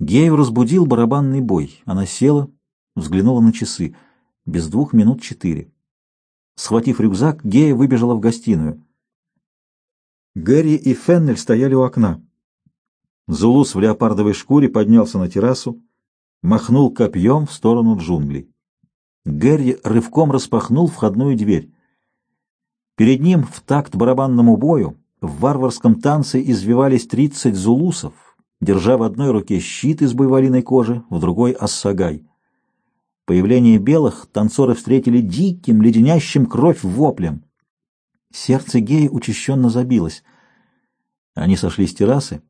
Гею разбудил барабанный бой. Она села, взглянула на часы. Без двух минут четыре. Схватив рюкзак, Гея выбежала в гостиную. Гэри и Феннель стояли у окна. Зулус в леопардовой шкуре поднялся на террасу, махнул копьем в сторону джунглей. Гэри рывком распахнул входную дверь. Перед ним в такт барабанному бою в варварском танце извивались тридцать зулусов, держа в одной руке щит из буйволиной кожи, в другой — ассагай. Появление белых танцоры встретили диким, леденящим кровь воплем. Сердце гея учащенно забилось. Они сошли с террасы,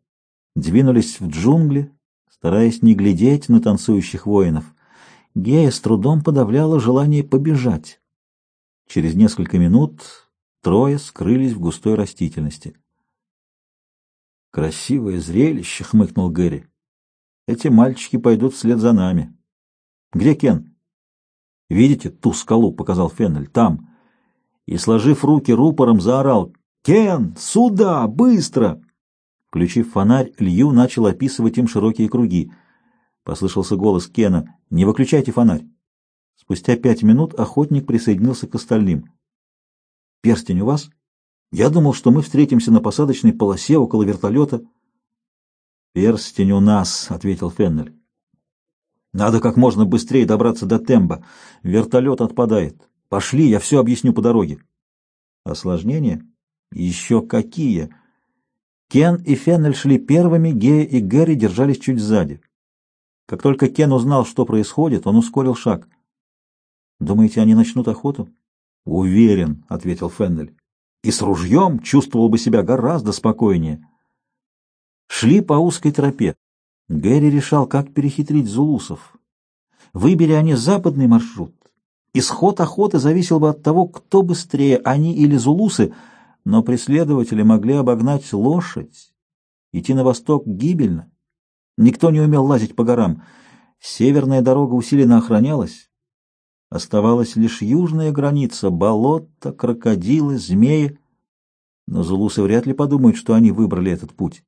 двинулись в джунгли, стараясь не глядеть на танцующих воинов. Гея с трудом подавляла желание побежать. Через несколько минут трое скрылись в густой растительности. «Красивое зрелище!» — хмыкнул Гэри. «Эти мальчики пойдут вслед за нами». «Где Кен?» «Видите ту скалу?» — показал Феннель. «Там». И, сложив руки рупором, заорал. «Кен! Сюда! Быстро!» Включив фонарь, Лью начал описывать им широкие круги. Послышался голос Кена. «Не выключайте фонарь!» Спустя пять минут охотник присоединился к остальным. «Перстень у вас?» «Я думал, что мы встретимся на посадочной полосе около вертолета». «Перстень у нас», — ответил Феннель. «Надо как можно быстрее добраться до Темба. Вертолет отпадает. Пошли, я все объясню по дороге». «Осложнения?» «Еще какие!» Кен и Феннель шли первыми, Гея и Гэри держались чуть сзади. Как только Кен узнал, что происходит, он ускорил шаг. «Думаете, они начнут охоту?» «Уверен», — ответил Феннель. «И с ружьем чувствовал бы себя гораздо спокойнее». Шли по узкой тропе. Гэри решал, как перехитрить зулусов. Выбери они западный маршрут. Исход охоты зависел бы от того, кто быстрее, они или зулусы — но преследователи могли обогнать лошадь. Идти на восток гибельно. Никто не умел лазить по горам. Северная дорога усиленно охранялась. Оставалась лишь южная граница — болота, крокодилы, змеи. Но зулусы вряд ли подумают, что они выбрали этот путь.